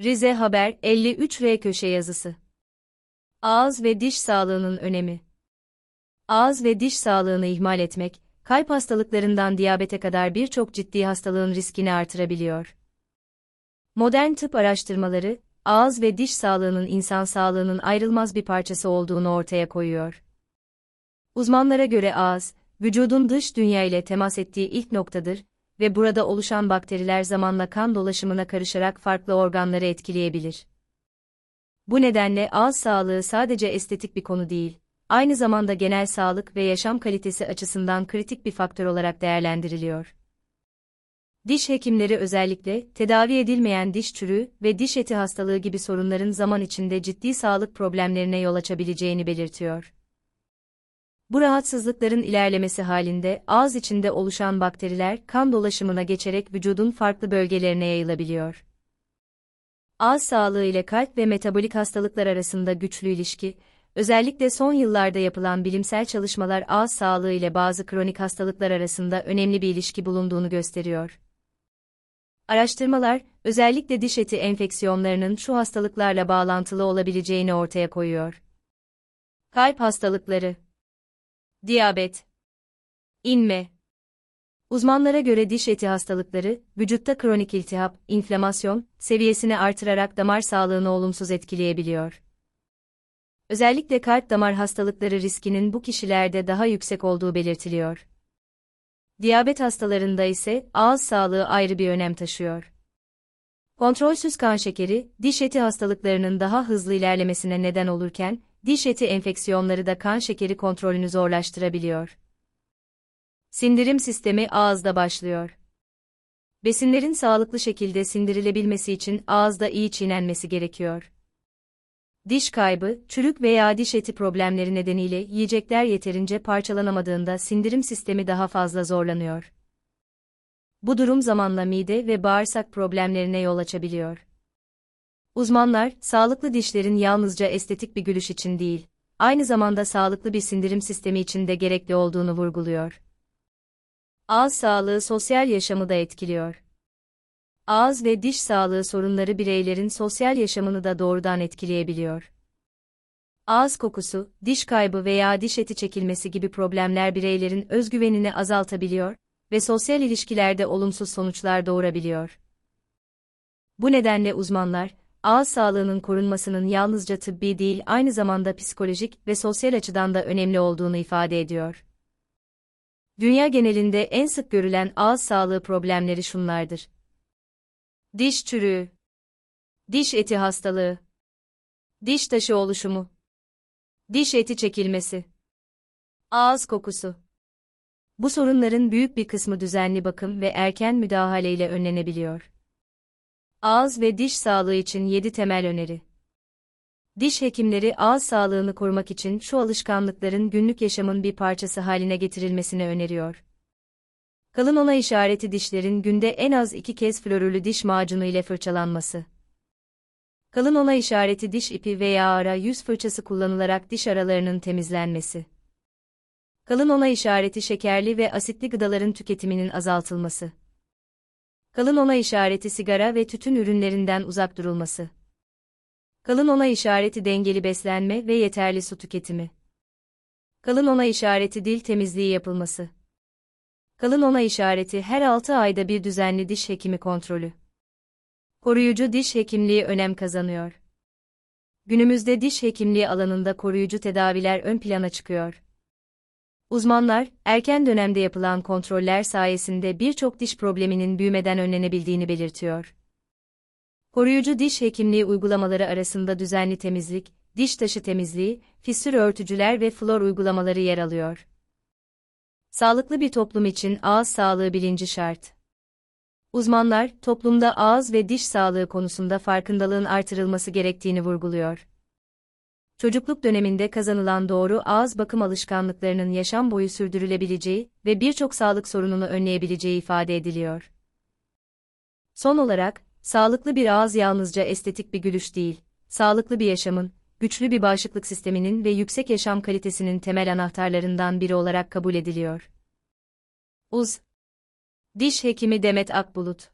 Rize Haber 53R köşe yazısı. Ağız ve diş sağlığının önemi. Ağız ve diş sağlığını ihmal etmek, kalp hastalıklarından diyabete kadar birçok ciddi hastalığın riskini artırabiliyor. Modern tıp araştırmaları, ağız ve diş sağlığının insan sağlığının ayrılmaz bir parçası olduğunu ortaya koyuyor. Uzmanlara göre ağız, vücudun dış dünya ile temas ettiği ilk noktadır ve burada oluşan bakteriler zamanla kan dolaşımına karışarak farklı organları etkileyebilir. Bu nedenle ağız sağlığı sadece estetik bir konu değil, aynı zamanda genel sağlık ve yaşam kalitesi açısından kritik bir faktör olarak değerlendiriliyor. Diş hekimleri özellikle tedavi edilmeyen diş çürüğü ve diş eti hastalığı gibi sorunların zaman içinde ciddi sağlık problemlerine yol açabileceğini belirtiyor. Bu rahatsızlıkların ilerlemesi halinde ağız içinde oluşan bakteriler kan dolaşımına geçerek vücudun farklı bölgelerine yayılabiliyor. Ağız sağlığı ile kalp ve metabolik hastalıklar arasında güçlü ilişki, özellikle son yıllarda yapılan bilimsel çalışmalar ağız sağlığı ile bazı kronik hastalıklar arasında önemli bir ilişki bulunduğunu gösteriyor. Araştırmalar, özellikle diş eti enfeksiyonlarının şu hastalıklarla bağlantılı olabileceğini ortaya koyuyor. Kalp hastalıkları Diyabet İnme Uzmanlara göre diş eti hastalıkları, vücutta kronik iltihap, inflamasyon, seviyesini artırarak damar sağlığını olumsuz etkileyebiliyor. Özellikle kalp damar hastalıkları riskinin bu kişilerde daha yüksek olduğu belirtiliyor. Diyabet hastalarında ise ağız sağlığı ayrı bir önem taşıyor. Kontrolsüz kan şekeri, diş eti hastalıklarının daha hızlı ilerlemesine neden olurken, diş eti enfeksiyonları da kan şekeri kontrolünü zorlaştırabiliyor. Sindirim sistemi ağızda başlıyor. Besinlerin sağlıklı şekilde sindirilebilmesi için ağızda iyi çiğnenmesi gerekiyor. Diş kaybı, çürük veya diş eti problemleri nedeniyle yiyecekler yeterince parçalanamadığında sindirim sistemi daha fazla zorlanıyor. Bu durum zamanla mide ve bağırsak problemlerine yol açabiliyor. Uzmanlar, sağlıklı dişlerin yalnızca estetik bir gülüş için değil, aynı zamanda sağlıklı bir sindirim sistemi için de gerekli olduğunu vurguluyor. Ağız sağlığı sosyal yaşamı da etkiliyor. Ağız ve diş sağlığı sorunları bireylerin sosyal yaşamını da doğrudan etkileyebiliyor. Ağız kokusu, diş kaybı veya diş eti çekilmesi gibi problemler bireylerin özgüvenini azaltabiliyor ve sosyal ilişkilerde olumsuz sonuçlar doğurabiliyor. Bu nedenle uzmanlar, ağız sağlığının korunmasının yalnızca tıbbi değil aynı zamanda psikolojik ve sosyal açıdan da önemli olduğunu ifade ediyor. Dünya genelinde en sık görülen ağız sağlığı problemleri şunlardır. Diş çürüğü, diş eti hastalığı, diş taşı oluşumu, diş eti çekilmesi, ağız kokusu. Bu sorunların büyük bir kısmı düzenli bakım ve erken müdahale ile önlenebiliyor. Ağız ve diş sağlığı için 7 temel öneri. Diş hekimleri ağız sağlığını korumak için şu alışkanlıkların günlük yaşamın bir parçası haline getirilmesini öneriyor. Kalın ona işareti dişlerin günde en az iki kez florürlü diş macunu ile fırçalanması. Kalın ona işareti diş ipi veya ara yüz fırçası kullanılarak diş aralarının temizlenmesi. Kalın ona işareti şekerli ve asitli gıdaların tüketiminin azaltılması. Kalın ona işareti sigara ve tütün ürünlerinden uzak durulması. Kalın ona işareti dengeli beslenme ve yeterli su tüketimi. Kalın ona işareti dil temizliği yapılması. Kalın ona işareti her 6 ayda bir düzenli diş hekimi kontrolü. Koruyucu diş hekimliği önem kazanıyor. Günümüzde diş hekimliği alanında koruyucu tedaviler ön plana çıkıyor. Uzmanlar, erken dönemde yapılan kontroller sayesinde birçok diş probleminin büyümeden önlenebildiğini belirtiyor. Koruyucu diş hekimliği uygulamaları arasında düzenli temizlik, diş taşı temizliği, fissür örtücüler ve flor uygulamaları yer alıyor. Sağlıklı bir toplum için ağız sağlığı bilinci şart. Uzmanlar, toplumda ağız ve diş sağlığı konusunda farkındalığın artırılması gerektiğini vurguluyor çocukluk döneminde kazanılan doğru ağız bakım alışkanlıklarının yaşam boyu sürdürülebileceği ve birçok sağlık sorununu önleyebileceği ifade ediliyor. Son olarak, sağlıklı bir ağız yalnızca estetik bir gülüş değil, sağlıklı bir yaşamın, güçlü bir bağışıklık sisteminin ve yüksek yaşam kalitesinin temel anahtarlarından biri olarak kabul ediliyor. Uz Diş hekimi Demet Akbulut